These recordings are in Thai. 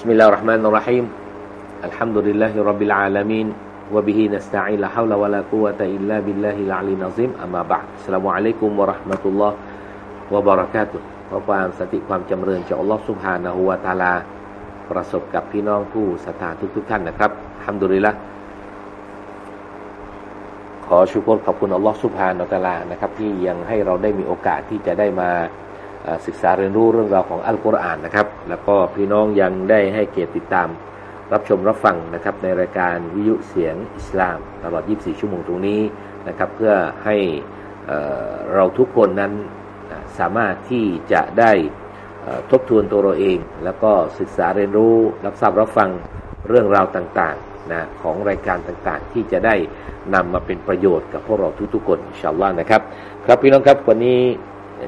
بسم الله الرحمن الرحيم الحمد لله رب العالمين وبه نستعين لا حول ولا قوة إلا بالله العلي العظيم أما بعد السلام عليكم ورحمة الله وبركاته ขอความสติความจำเริญจากอัลลอฮฺสุบฮานะฮูวาตาลา ประสบกับพี่น้องผู้ศรัทธาทุกทุกท่านนะครับฮัมดุลิละขอชูกรขอบคุณอัลลอฮฺสุบฮานะตาลานะครับที่ยังให้เราได้มีโอกาสที่จะได้มา ศึกษาเรียนรู้เรื่องราวของอัลกุรอานนะครับ แล้วก็พี่น้องยังได้ให้เกียรติติดตามรับชมรับฟังนะครับในรายการวิทยุเสียงอิสลาม ตลอด 24 ชั่วโมงตรงนี้นะครับ เพื่อให้เราทุกคนนั้นสามารถที่จะได้ทบทวนตัวเราเอง แล้วก็ศึกษาเรียนรู้รับทราบรับฟังเรื่องราวต่างๆนะของรายการต่างๆ ที่จะได้นำมาเป็นประโยชน์กับพวกเราทุกๆคนอินชาอัลลอฮ์นะครับ ครับพี่น้องครับวันนี้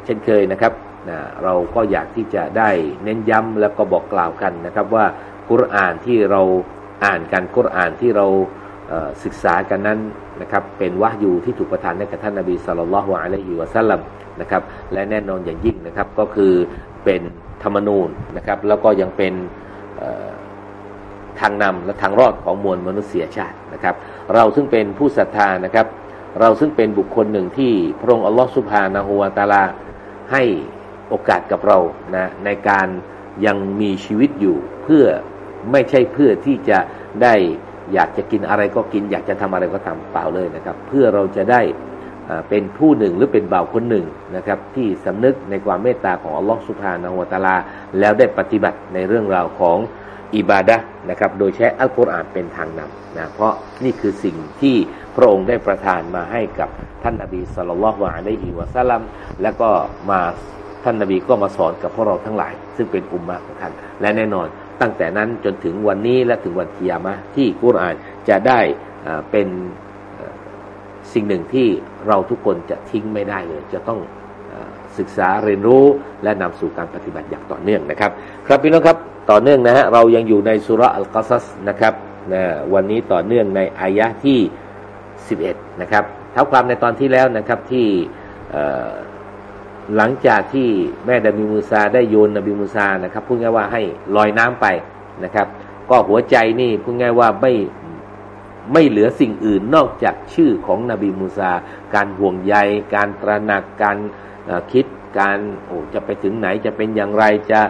เช่นเคยนะครับ นะเราก็อยากที่จะได้เน้นย้ำแล้วก็บอกกล่าวกันนะครับว่ากุรอานที่เราอ่านกันกุรอานที่เราศึกษากันนั้นนะครับเป็นวะยูที่ถูกประทานให้กับท่านนบีสุลต่านละฮ์อะลัยฮิวะสัลลัมนะครับและแน่นอนอย่างยิ่งนะครับก็คือเป็นธรรมนูญนะครับแล้วก็ยังเป็นทางนำและทางรอดของมวลมนุษยชาตินะครับ เราซึ่งเป็นผู้ศรัทธานะครับ เราซึ่งเป็นบุคคลหนึ่งที่พระองค์อัลลอฮฺสุบฮานะฮูวาตาลาให้ โอกาสกับเรานะในการยังมีชีวิตอยู่เพื่อไม่ใช่เพื่อที่จะได้อยากจะกินอะไรก็กิน อยากจะทำอะไรก็ทำเปล่าเลยนะครับ เพื่อเราจะได้เป็นผู้หนึ่งหรือเป็นบ่าวคนหนึ่งนะครับ ที่สำนึกในความเมตตาของอัลลอฮฺสุภาณหัวตาลา แล้วได้ปฏิบัติในเรื่องราวของอิบาดะนะครับ โดยใช้อัลกุรอานเป็นทางนำนะเพราะนี่คือสิ่งที่พระองค์ได้ประทานมาให้กับท่านอบีสัลลัลลอฮุอะลัยฮิวะสัลลัมแล้วก็มา ท่านนาบีก็มาสอนกับพวกเราทั้งหลาย ซึ่งเป็นอุมมะของท่านและแน่นอน ตั้งแต่นั้นจนถึงวันนี้และถึงวันกิยามะที่กุรอานจะได้เป็นสิ่งหนึ่งที่เราทุกคนจะทิ้งไม่ได้เลย จะต้องศึกษาเรียนรู้และนำสู่การปฏิบัติอย่างต่อเนื่องนะครับ ครับพี่น้องครับต่อเนื่องนะฮะเรายังอยู่ในสุรอัลกัสนะครับนะวันนี้ต่อเนื่องในอายะที่ 11 นะครับเท่าความในตอนที่แล้วนะครับที่ หลังจากที่แม่ดาบิมูซาได้โยนนบีมูซานะครับพูดง่ายว่าให้ลอยน้ำไปนะครับ ก็หัวใจนี่พูดง่ายว่าไม่ไม่เหลือสิ่งอื่นนอกจากชื่อของนบีมูซา การห่วงใย การตระหนักการคิดการโอ้จะไปถึงไหนจะเป็นอย่างไรจะ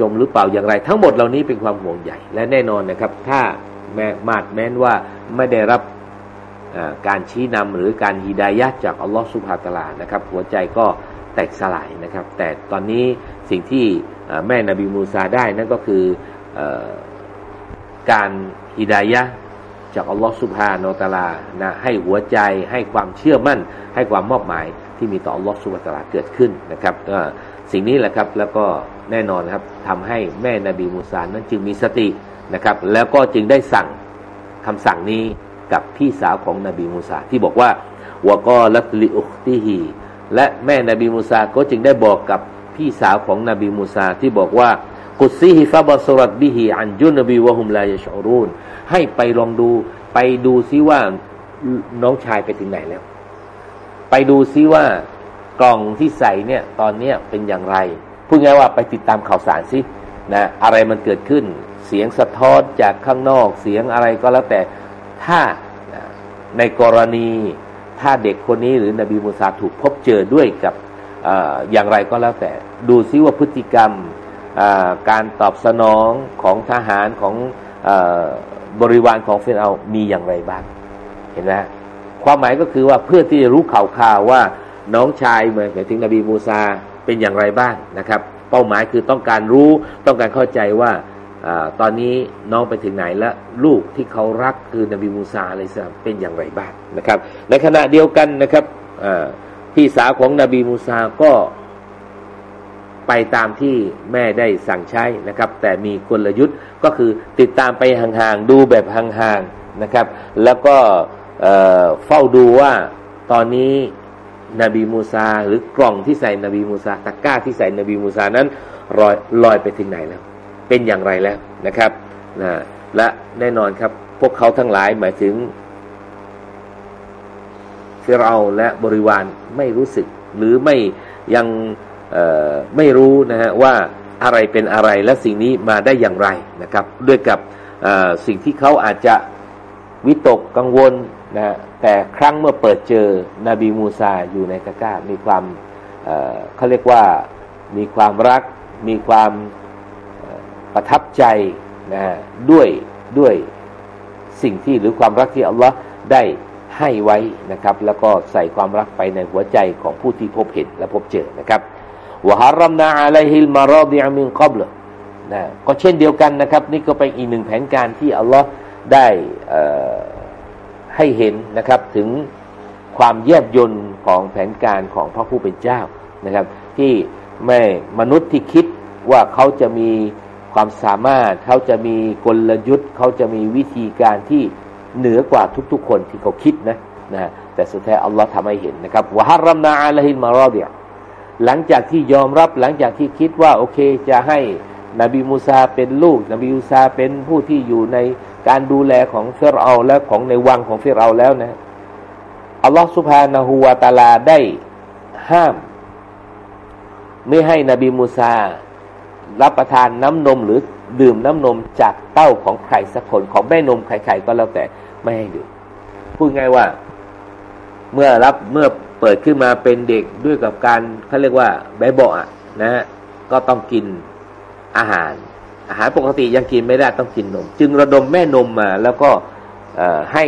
จมหรือเปล่าอย่างไร ทั้งหมดเหล่านี้เป็นความห่วงใยและแน่นอนนะครับ ถ้าแม้มาดแม้นว่าไม่ได้รับการชี้นำหรือการฮีดายะจากอัลลอฮฺสุบฮาตลานะครับ หัวใจก็ แตกสลายนะครับ แต่ตอนนี้สิ่งที่แม่นบีมูซาได้นั่นก็คืออการฮิดายะจากอัลลอฮฺสุบฮาโนตาลานะให้หัวใจให้ความเชื่อมั่น ให้ความมอบหมายที่มีต่ออัลลอฮฺสุบฮาตาลาเกิดขึ้นนะครับก็สิ่งนี้แหละครับแล้วก็แน่นอนครับทำให้แม่นบีมูซานั้นจึงมีสตินะครับ แล้วก็จึงได้สั่งคำสั่งนี้กับพี่สาวของนบีมูซาที่บอกว่าวะกอลัตลิอุคติฮี และแม่นบีมูซาก็จึงได้บอกกับพี่สาวของนบีมูซาที่บอกว่ากุซีฮิฟาบาสรัดบิฮิอันยุนบีวะฮุมลายชอรูนให้ไปลองดู ไปดูซิว่าน้องชายไปถึงไหนแล้ว ไปดูซิว่ากล่องที่ใส่เนี่ยตอนเนี้ยเป็นอย่างไรพูดง่ายว่าไปติดตามข่าวสารซินะอะไรมันเกิดขึ้น เสียงสะท้อนจากข้างนอกเสียงอะไรก็แล้วแต่ถ้าในกรณี ถ้าเด็กคนนี้หรือนบีมูซาถูกพบเจอด้วยกับออย่างไรก็แล้วแต่ ดูซิว่าพฤติกรรมการตอบสนองของทหารของบริวารของเฟรเอามีอย่างไรบ้าง เห็นไหมความหมายก็คือว่าเพื่อที่จะรู้ข่าวข่าวว่าน้องชายเหมือนถึงนบีมูซาเป็นอย่างไรบ้างนะครับ เป้าหมายคือต้องการรู้ต้องการเข้าใจว่า อตอนนี้น้องไปถึงไหนและลูกที่เขารักคือนบีมูซาอะไรสักเป็นอย่างไรบ้างนะครับ ในขณะเดียวกันนะครับพี่สาวของนบีมูซาก็ไปตามที่แม่ได้สั่งใช้นะครับ แต่มีกลยุทธ์ก็คือติดตามไปห่างๆดูแบบห่างๆนะครับ แล้วก็เฝ้าดูว่าตอนนี้นบีมูซาหรือกล่องที่ใส่นบีมูซาตะกร้าที่ใส่นบีมูซานั้นลอยลอยไปถึงไหนแล้ว เป็นอย่างไรแล้วนะครับนะและแน่นอนครับ พวกเขาทั้งหลายหมายถึงฟิเราและบริวารไม่รู้สึก หรือไม่ยังไม่รู้นะฮะว่าอะไรเป็นอะไรและสิ่งนี้มาได้อย่างไรนะครับ ด้วยกับสิ่งที่เขาอาจจะวิตกกังวลนะแต่ครั้งเมื่อเปิดเจอนบีมูซาอยู่ในตะกร้า มีความเขาเรียกว่ามีความรัก มีความ ประทับใจนะด้วยด้วยสิ่งที่หรือความรักที่อัลลอฮ์ได้ให้ไว้นะครับ แล้วก็ใส่ความรักไปในหัวใจของผู้ที่พบเห็นและพบเจอนะครับวะฮารมนาอะลัยฮิลมารอดิอามินกับเลนะก็เช่นเดียวกันนะครับ นี่ก็เป็นอีกหนึ่งแผนการที่อัลลอฮ์ได้ให้เห็นนะครับถึงความแยบยนต์ของแผนการของพระผู้เป็นเจ้านะครับ ที่ไม่มนุษย์ที่คิดว่าเขาจะมี ความสามารถเขาจะมีกลยุทธ์ เขาจะมีวิธีการที่เหนือกว่าทุกๆ คนที่เขาคิดนะนะแต่สุดท้ายอัลลอฮ์ทำให้เห็นนะครับวะฮารรัมนาอัลฮินมารอเดียหลังจากที่ยอมรับหลังจากที่คิดว่า โอเคจะให้นบีมูซาเป็นลูก นบีมูซาเป็นผู้ที่อยู่ในการดูแลของเฟรเอาและของในวังของเฟรเอาแล้วนะอัลลอฮฺสุบฮานะฮูวตาลาได้ห้าม ไม่ให้นบีมูซา รับประทานน้ำนมหรือดื่มน้ำนมจากเต้าของใครสักคนของแม่นมใครๆก็แล้วแต่ไม่ให้ดื่มพูดง่ายว่า เมื่อรับเมื่อเปิดขึ้นมาเป็นเด็กด้วยกับการเขาเรียกว่าใบเบาะนะก็ต้องกินอาหาร อาหารปกติยังกินไม่ได้ต้องกินนม จึงระดมแม่นมมา แล้วก็ให้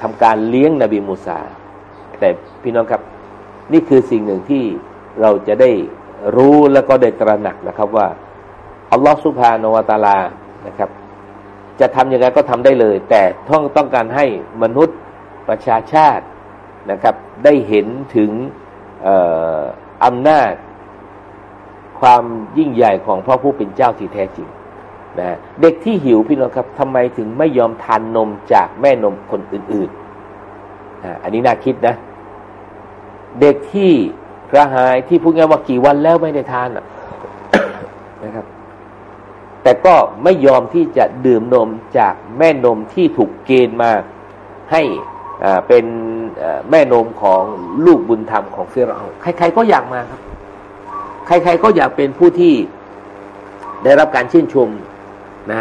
ทำการเลี้ยงนบีมูซา แต่พี่น้องครับนี่คือสิ่งหนึ่งที่เราจะได้รู้แล้วก็ได้ตระหนักนะครับว่า อัลลอฮฺสุภาโนวตาลานะครับ จะทำยังไงก็ทำได้เลย แต่ต้องต้องการให้มนุษย์ประชาชาตินะครับ ได้เห็นถึงอำนาจ ความยิ่งใหญ่ของพระผู้เป็นเจ้าที่แท้จริงนะเด็กที่หิวพี่น้องครับทำไมถึงไม่ยอมทานนมจากแม่นมคนอื่นๆอันนี้น่าคิดนะ เด็กที่กระหายที่พูดง่ายว่ากี่วันแล้วไม่ได้ทานนะครับ แต่ก็ไม่ยอมที่จะดื่มนมจากแม่นมที่ถูกเกณฑ์มาให้เป็นแม่นมของลูกบุญธรรมของเฟรเอาใคร ๆ ก็อยากมาครับ ใคร ๆ ก็อยากเป็นผู้ที่ได้รับการชื่นชมนะ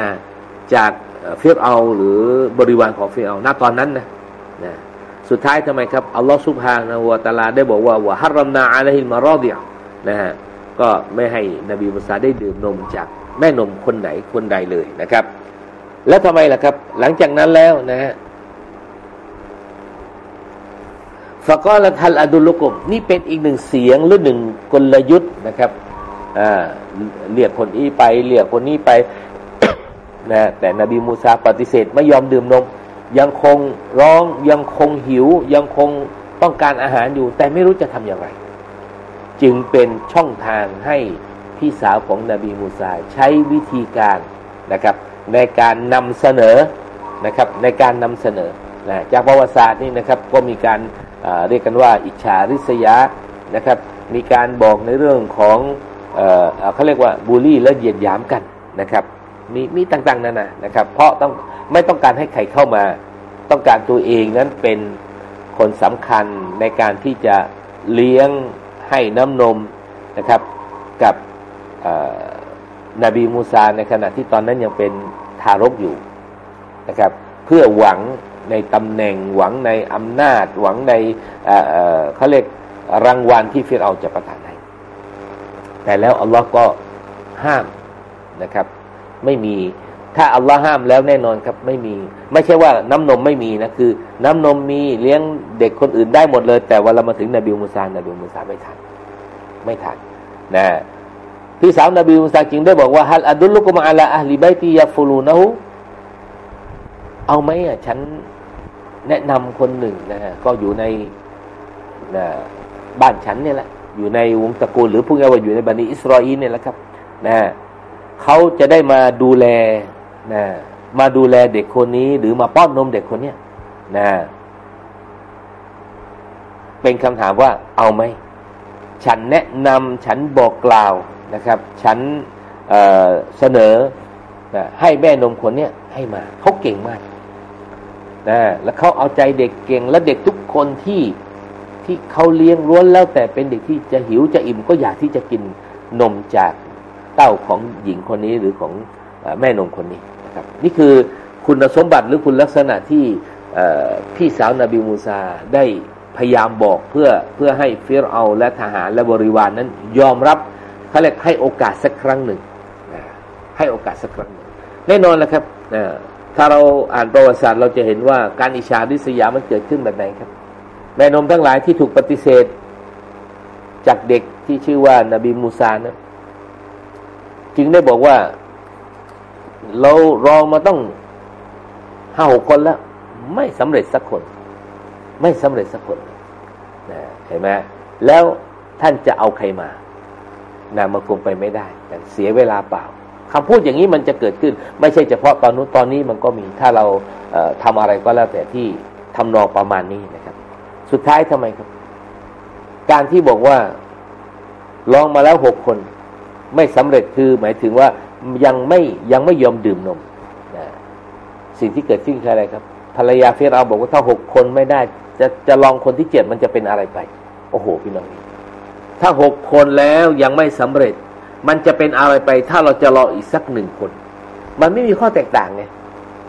จากเฟรเอาหรือบริวารของเฟรเอาณตอนนั้นนะนะสุดท้ายทำไมครับอัลลอฮฺสุบฮานะวะตาลาได้บอกว่าวะฮารรัมนาอะลัยฮิมารอดิยนะฮะก็ไม่ให้นบีมุสาได้ดื่มนมจาก แม่นมคนไหนคนใดเลยนะครับ แล้วทำไมล่ะครับ หลังจากนั้นแล้วนะฮะฟะกอละทัลอดุลุกมนี่เป็นอีกหนึ่งเสียงหรือหนึ่งกลยุทธ์นะครับเรียกคนนี้ไปเรียกคนนี้ไปนะแต่นบีมูซาปฏิเสธไม่ยอมดื่มนม ยังคงร้องยังคงหิว ยังคงต้องการอาหารอยู่ แต่ไม่รู้จะทำอย่างไร จึงเป็นช่องทางให้ พี่สาวของนบีมูซาใช้วิธีการนะครับ ในการนำเสนอนะครับในการนำเสนอนะจากประวัติศาสตร์นี่นะครับก็มีการเรียกกันว่าอิจฉาริษยานะครับ มีการบอกในเรื่องของเขาเรียกว่าบูลลี่และเหยียดหยามกันนะครับ มีมีต่างๆนั่นนะนะครับ เพราะต้องไม่ต้องการให้ใครเข้ามา ต้องการตัวเองนั้นเป็นคนสำคัญในการที่จะเลี้ยงให้น้ำนมนะครับ กับ นบีมูซาในขณะที่ตอนนั้นยังเป็นทารกอยู่นะครับ เพื่อหวังในตำแหน่งหวังในอำนาจ หวังในเขาเรียกรางวัลที่ฟิรเอาจะประทานให้แต่แล้วอัลลอฮ์ก็ห้ามนะครับ ไม่มีถ้าอัลลอฮ์ห้ามแล้วแน่นอนครับไม่มี ไม่ใช่ว่าน้ำนมไม่มีนะคือ น้ำนมมีเลี้ยงเด็กคนอื่นได้หมดเลย แต่เว่ามาถึงนบีมูซานบีมูซาไม่ทันไม่ทันนะ พี่สาวนบีมุสาจึงได้บอกว่าฮัลอัดุลลุกุมาอัลาอัลลิบัยตียาฟูลูนะฮูเอาไหมอะฉันแนะนำคนหนึ่งนะฮะก็อยู่ในนะบ้านฉันเนี่ยแหละ อยู่ในวงตระกูลหรือพูดง่ายว่าอยู่ในบันิอิสราเอลเนี่ยแหละครับนะเขาจะได้มาดูแลนะมาดูแลเด็กคนนี้หรือมาป้อนนมเด็กคนเนี้ยนะเป็นคำถามว่าเอาไหม ฉันแนะนำฉันบอกกล่าว นะครับ ฉันเเสนอนะให้แม่นมคนเนี้ยให้มาเขาเก่งมากนะแล้วเขาเอาใจเด็กเก่ง และเด็กทุกคนที่ที่เขาเลี้ยงล้วนแล้วแต่เป็นเด็กที่จะหิวจะอิ่มก็อยากที่จะกินนมจากเต้าของหญิงคนนี้หรือของแม่นมคนนี้นะครับ นี่คือคุณสมบัติหรือคุณลักษณะที่พี่สาวนาบีมูซาได้พยายามบอกเพื่อเพื่อให้ฟิรเอาและทหารและบริวารนนั้นยอมรับ เขาเรียกให้โอกาสสักครั้งหนึ่งให้โอกาสสักครั้งหนึ่งแน่นอนแหละครับถ้าเราอ่านประวัติศาสตร์เราจะเห็นว่าการอิจฉาริษยามันเกิดขึ้นแบบไหนครับแม่นมทั้งหลายที่ถูกปฏิเสธ จากเด็กที่ชื่อว่านาบีมูซานะจึงได้บอกว่า เรารองมาต้องห้าหกคนแล้ว ไม่สำเร็จสักคน ไม่สำเร็จสักคนนะเห็นไหมแล้วท่านจะเอาใครมา นะมันคงไปไม่ได้เสียเวลาเปล่าคำพูดอย่างนี้มันจะเกิดขึ้น ไม่ใช่เฉพาะตอนนู้นตอนนี้มันก็มีถ้าเราเทำอะไรก็แล้วแต่ที่ทำนองประมาณนี้นะครับ สุดท้ายทำไมครับ การที่บอกว่าลองมาแล้วหกคน ไม่สำเร็จคือหมายถึงว่ายังไม่ยังไม่ยอมดื่มนมนะสิ่งที่เกิดขึ้นคืออะไรครับ ภรรยาเฟรเอาบอกว่าถ้าหกคนไม่ได้ จะจะลองคนที่เจ็ดมันจะเป็นอะไรไป โอ้โห พี่น้อง ถ้าหกคนแล้วยังไม่สำเร็จ มันจะเป็นอะไรไป ถ้าเราจะรออีกสักหนึ่งคน มันไม่มีข้อแตกต่างไง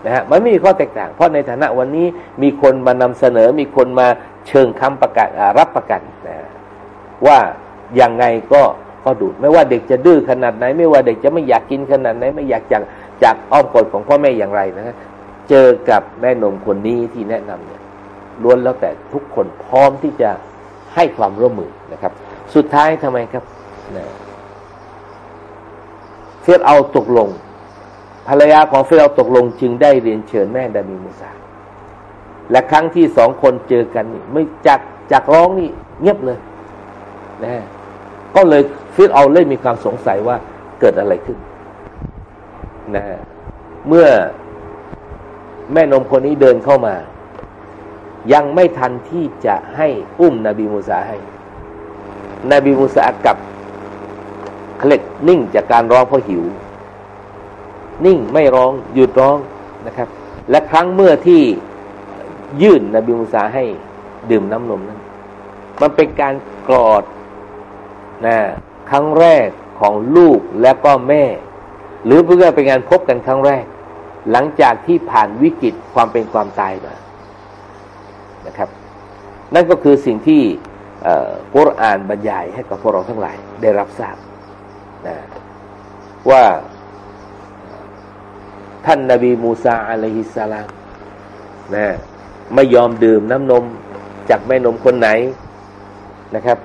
นะฮะมันไม่มีข้อแตกต่าง เพราะในฐานะวันนี้มีคนมานำเสนอมีคนมาเชิงคำประกาศรับประกันนะว่ายังไงก็ก็ดูด ไม่ว่าเด็กจะดื้อขนาดไหน ไม่ว่าเด็กจะไม่อยากกินขนาดไหน ไม่อยากจากจากอ้อมกอดของพ่อแม่อย่างไรนะฮะเจอกับแม่นมคนนี้ที่แนะนำเนี่ยล้วนแล้วแต่ทุกคนพร้อมที่จะให้ความร่วมมือนะครับ สุดท้ายทำไมครับเฟรเอาตกลง ภรรยาของเฟรเอาตกลง จึงได้เรียนเชิญแม่ดามีมุสาและครั้งที่สองคนเจอกันนี่ไม่จากจากร้องนี่เงียบเลยนะก็เลยฟิรเอาเลยมีความสงสัยว่าเกิดอะไรขึ้นนะเมื่อแม่นมคนนี้เดินเข้ามา ยังไม่ทันที่จะให้อุ้มนบีมูซาให้ นบีมูซากับเขาเรียกนิ่งจากการร้องเพราะหิว นิ่งไม่ร้องหยุดร้องนะครับ และครั้งเมื่อที่ยื่นนบีมุสาให้ดื่มน้ำนมนั้น มันเป็นการกรอดนะครั้งแรกของลูกและก็แม่ หรือเพื่อเป็นการพบกันครั้งแรก หลังจากที่ผ่านวิกฤตความเป็นความตายมานะครับ นั่นก็คือสิ่งที่ กุรอานบรรยายให้กับพวกเราทั้งหลายได้รับทราบนะว่าท่านนาบีมูซาอะลัยฮิสสลามนะไม่ยอมดื่มน้ำนมจากแม่นมคนไหนนะครับ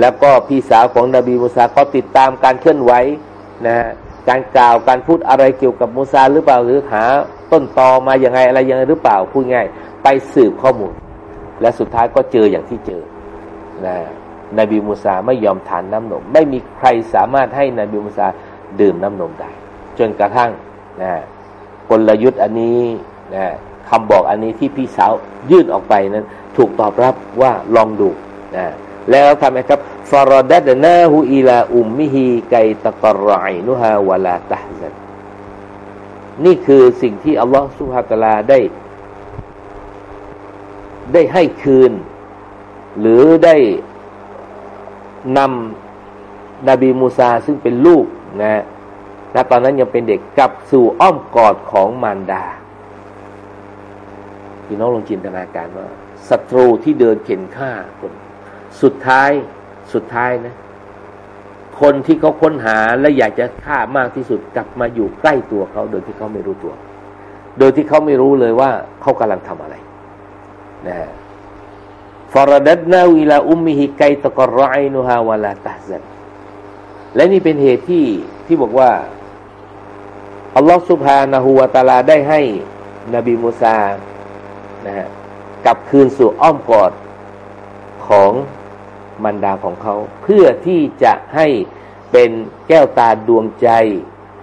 แล้วก็พี่สาวของนบีมูซาก็ติดตามการเคลื่อนไหวนะการกล่าวการพูดอะไรเกี่ยวกับมูซาหรือเปล่าหรือหาต้นตอมาอย่างไงอะไรยังไงหรือเปล่าพูดง่าย ไปสืบข้อมูล และสุดท้ายก็เจออย่างที่เจอ นะนบีมูซาไม่ยอมทานน้ำนม ไม่มีใครสามารถให้นบีมูซาดื่มน้ำนมได้ จนกระทั่งนะกลยุทธ์อันนี้นะคำบอกอันนี้ที่พี่สาวยื่นออกไปนั้น ถูกตอบรับว่าลองดูนะแล้วทำไมครับฟารดัดนาหูอิลาอุมมิฮีไกตะกรายนุฮาวลาตะซันนี่คือสิ่งที่อัลลอฮฺสุบฮาตลาได้ ได้ให้คืน หรือได้นำนบีมูซาซึ่งเป็นลูกนะและตอนนั้นยังเป็นเด็กกลับสู่อ้อมกอดของมารดาพี่น้องลองจินตนาการว่าศัตรูที่เดินเข็นฆ่าคน สุดท้ายสุดท้ายนะ คนที่เขาค้นหาและอยากจะฆ่ามากที่สุดกลับมาอยู่ใกล้ตัวเขา โดยที่เขาไม่รู้ตัว โดยที่เขาไม่รู้เลยว่าเขากำลังทำอะไรนะ ฟารดัดนาวิลาอุมมิฮิไกตะกรไรนุฮาวะลาตาซันและนี่เป็นเหตุที่ที่บอกว่า อัลลอฮฺสุบฮานะฮูวาตาลาได้ให้ นบีมูซานะฮะกลับคืนสู่อ้อมกอดของมันดาของเขา เพื่อที่จะให้เป็นแก้วตาดวงใจ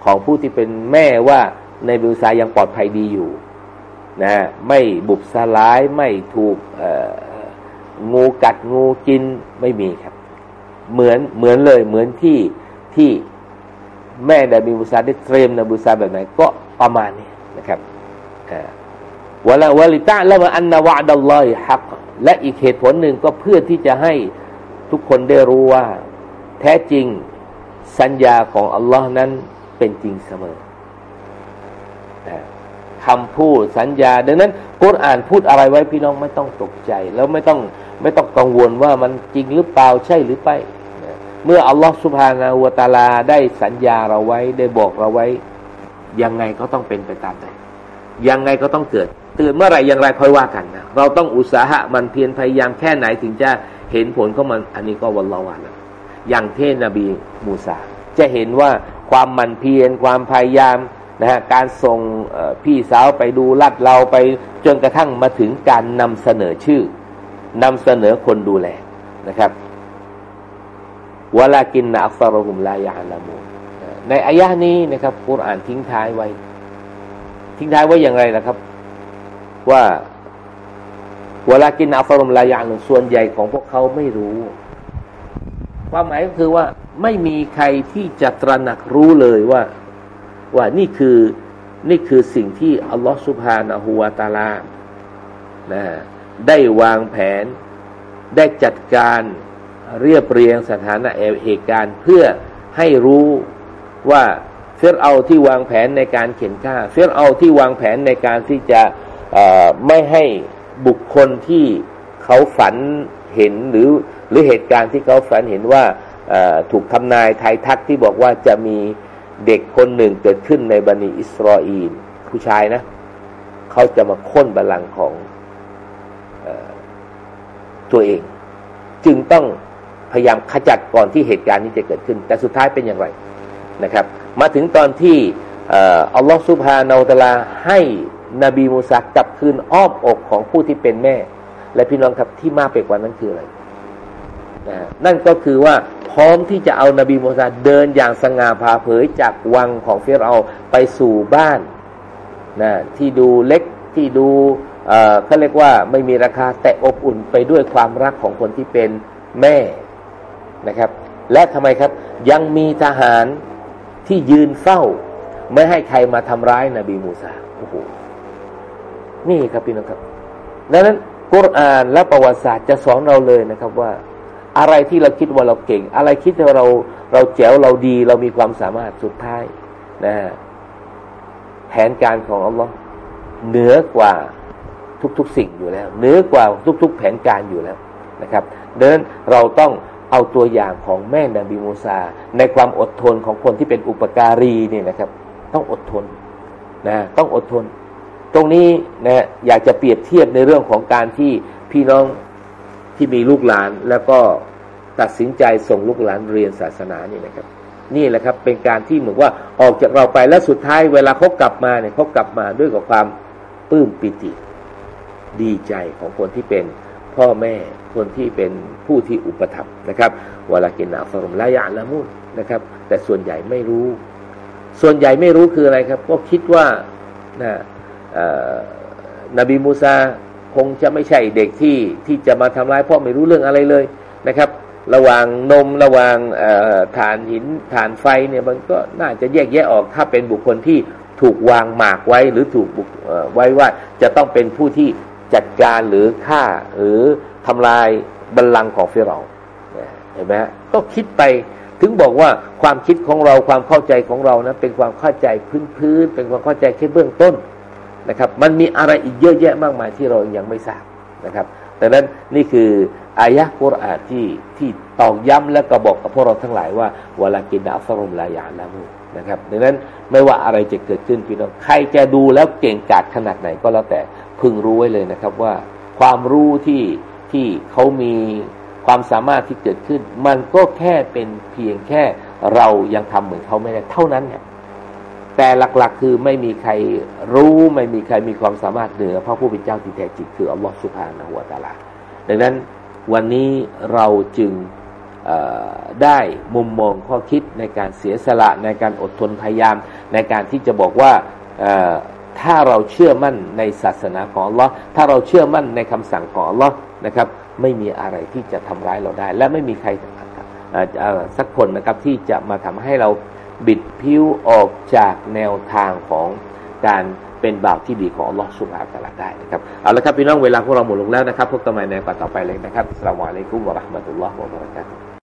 ของผู้ที่เป็นแม่ว่าในบิวซายังปลอดภัยดีอยู่นะไม่บุบสลายไม่ถูก งูกัดงูกินไม่มีครับ เหมือนเหมือนเลยเหมือนที่ที่แม่ได้มีบุษาได้เตรียมนบุษาแบบไหนก็ประมาณนี้นะครับวลาวลิตาแล้วอันนาวะดัลลอฮิฮักและอีกเหตุผลหนึ่งก็เพื่อที่จะให้ทุกคนได้รู้ว่า แท้จริงสัญญาของอัลลอฮ์นั้นเป็นจริงเสมอคำพูดสัญญา ดังนั้นกุรอ่านพูดอะไรไว้พี่น้องไม่ต้องตกใจ แล้วไม่ต้อง ไม่ต้องกังวลว่ามันจริงหรือเปล่าใช่หรือไม่เมื่ออัลลอฮฺสุบฮานาวตาลาได้สัญญาเราไว้ได้บอกเราไว้ ยังไงก็ต้องเป็นไปตามนั้นยังไงก็ต้องเกิด ตื่นเมื่อไหร่อย่างไรค่อยว่ากันนะเราต้องอุตสาหะมันเพียรพยายามแค่ไหนถึงจะเห็นผลของมันอันนี้ก็วันละวันอย่างเทศนบีมูซาจะเห็นว่าความมันเพียรความพยายามนะฮะการส่งพี่สาวไปดูลัดเราไปจนกระทั่งมาถึงการนำเสนอชื่อ นำเสนอคนดูแลนะครับวลากินนะอัฟรหุมลายาลามูในอายะนี้นะครับกุรอานทิ้งท้ายไว้ ทิ้งท้ายไว้อย่างไรนะครับ ว่าเวลากินอัฟรมลายาลส่วนใหญ่ของพวกเขาไม่รู้ ความหมายก็คือว่าไม่มีใครที่จะตระหนักรู้เลยว่า ว่านี่คือนี่คือสิ่งที่อัลลอฮฺสุบฮานะฮูวาตาลานะ ได้วางแผน ได้จัดการเรียบเรียงสถานะเหตุการณ์เพื่อให้รู้ว่าเฟรเอาที่วางแผนในการเข็นฆ่าเฟรเอาที่วางแผนในการที่จะไม่ให้บุคคลที่เขาฝันเห็นหรือหรือเหตุการณ์ที่เขาฝันเห็นว่าถูกทำนายไทยทักที่บอกว่าจะมีเด็กคนหนึ่งเกิดขึ้นในบันิอิสราเอลผู้ชายนะ เขาจะมาค้นบัลลังก์ของ ตัวเอง จึงต้องพยายามขจัดก่อนที่เหตุการณ์นี้จะเกิดขึ้น แต่สุดท้ายเป็นอย่างไรนะครับ มาถึงตอนที่อัลลอฮฺสุบฮานาอัลลาให้นบีมูซากลับคืนอ้อมอกของผู้ที่เป็นแม่ และพี่น้องครับที่มากไปกว่านั้นคืออะไรนั่นก็คือว่าพร้อมที่จะเอานาบีมูซาเดินอย่างสง่าผ่าเผยจากวังของเฟรเอาไปสู่บ้านนะที่ดูเล็กที่ดู เขาเรียกว่าไม่มีราคาแต่อบอุ่นไปด้วยความรักของคนที่เป็นแม่นะครับ และทำไมครับ ยังมีทหารที่ยืนเฝ้า ไม่ให้ใครมาทำร้ายนาบีมูซาโอ้โหนี่ครับพี่น้องครับดังนั้นกุรอานและประวัติศาสตร์จะสอนเราเลยนะครับว่า อะไรที่เราคิดว่าเราเก่ง อะไรคิดว่าเราเราแจ๋วเราดี เรามีความสามารถสุดท้ายนะแผนการของอัลลอฮ์เหนือกว่า ทุก ๆ สิ่งอยู่แล้วเหนือกว่าทุก ๆ แผนการอยู่แล้วนะครับดังนั้นเราต้องเอาตัวอย่างของแม่นบีมูซา ในความอดทนของคนที่เป็นอุปการีนี่นะครับ ต้องอดทนนะต้องอดทน ตรงนี้นะอยากจะเปรียบเทียบในเรื่องของการที่พี่น้องที่มีลูกหลาน แล้วก็ตัดสินใจส่งลูกหลานเรียนศาสนานี่นะครับ นี่แหละครับเป็นการที่เหมือนว่าออกจากเราไปแล้วสุดท้ายเวลาเขากลับมาเนี่ยเขากลับมาด้วยกับความปลื้มปิติ ดีใจของคนที่เป็นพ่อแม่คนที่เป็นผู้ที่อุปถัมภ์นะครับเวลากินนาฟรมลายาละมุนนะครับ แต่ส่วนใหญ่ไม่รู้ ส่วนใหญ่ไม่รู้คืออะไรครับ ก็คิดว่านะนบีมูซาคงจะไม่ใช่เด็กที่ที่จะมาทำร้ายพ่อไม่รู้เรื่องอะไรเลยนะครับ ระหว่างนมระหว่างฐานหินฐานไฟเนี่ยมันก็น่าจะแยกแยะออกถ้าเป็นบุคคลที่ถูกวางหมากไว้หรือถูกไว้ว่าจะต้องเป็นผู้ที่ จัดการหรือฆ่าหรือทำลายบัลลังก์ของฟิเราเห็นไหมก็คิดไปถึงบอกว่าความคิดของเราความเข้าใจของเรานะเป็นความเข้าใจพื้นๆเป็นความเข้าใจแค่เบื้องต้นนะครับ มันมีอะไรอีกเยอะแยะมากมายที่เรายังไม่ทราบนะครับดังนั้นนี่คืออายะกุรอานที่ที่ตอกย้ำและก็บอกกับพวกเราทั้งหลายว่าวลากินดาฟรุมลายาละมูนะครับดังนั้นไม่ว่าอะไรจะเกิดขึ้นพี่น้องใครจะดูแล้วเก่งกาจขนาดไหนก็แล้วแต่ พึงรู้ไว้เลยนะครับว่า ความรู้ที่ที่เขามีความสามารถที่เกิดขึ้น มันก็แค่เป็นเพียงแค่เรายังทำเหมือนเขาไม่ได้เท่านั้นเนี่ยแต่หลักๆ คือไม่มีใครรู้ไม่มีใครมีความสามารถเหนือพระผู้เป็นเจ้าที่แท้จริงคืออัลลอฮฺสุบฮานะฮุวตาลาดังนั้นวันนี้เราจึงได้มุมมองข้อคิดในการเสียสละในการอดทนพยายามในการที่จะบอกว่า ถ้าเราเชื่อมั่นในศาสนาของอัลลอฮ์ถ้าเราเชื่อมั่นในคำสั่งของอัลลอฮ์นะครับ ไม่มีอะไรที่จะทำร้ายเราได้ และไม่มีใครสักคนนะครับที่จะมาทำให้เราบิดผิวออกจากแนวทางของการเป็นบ่าวที่ดีของอัลลอฮฺสุบฮาตะลาได้นะครับเอาละครับพี่น้องเวลาพวกเราหมดลงแล้วนะครับพบกันใหม่ในปัดต่อไปเลยนะครับสลามอะลัยกุมวะราะห์มะตุลลอฮฺวะบะเราะกาตุ